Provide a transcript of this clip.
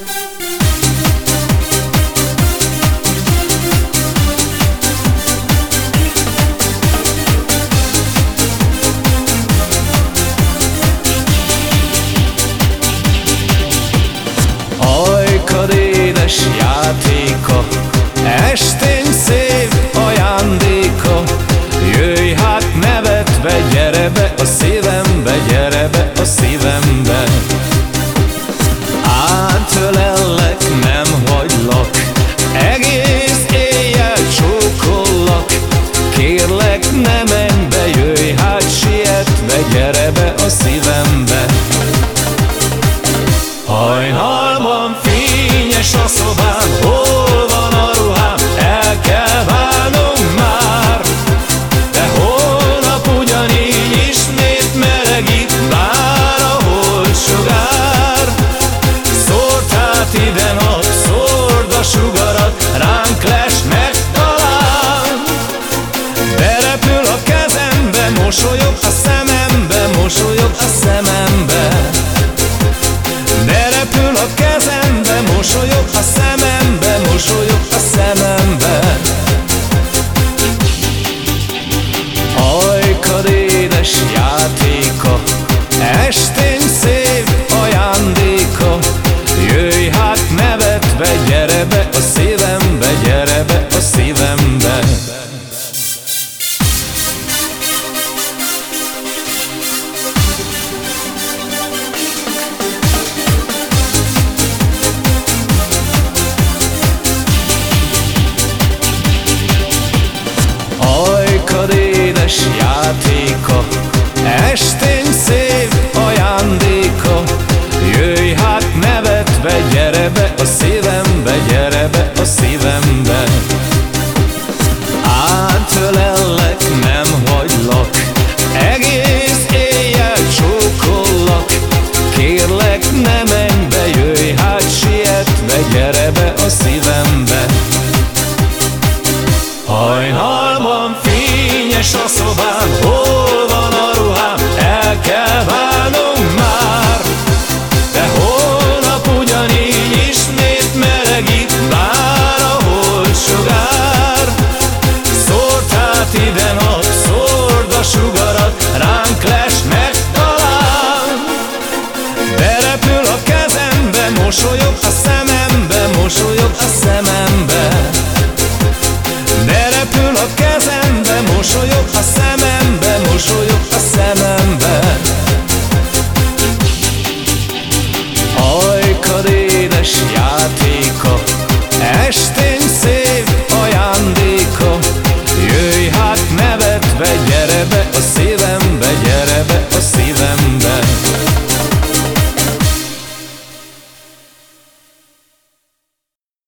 Ajkad édes játéka, estény szép ajándéka, jöjj hát nevetve, gyere be a szívembe, gyere kérlek ne menj be, jöjj hát sietve, gyere be a szívembe. Hajnal Esh jatiko Esh ti deixou sobar. Oh. знаєш, я твій коханий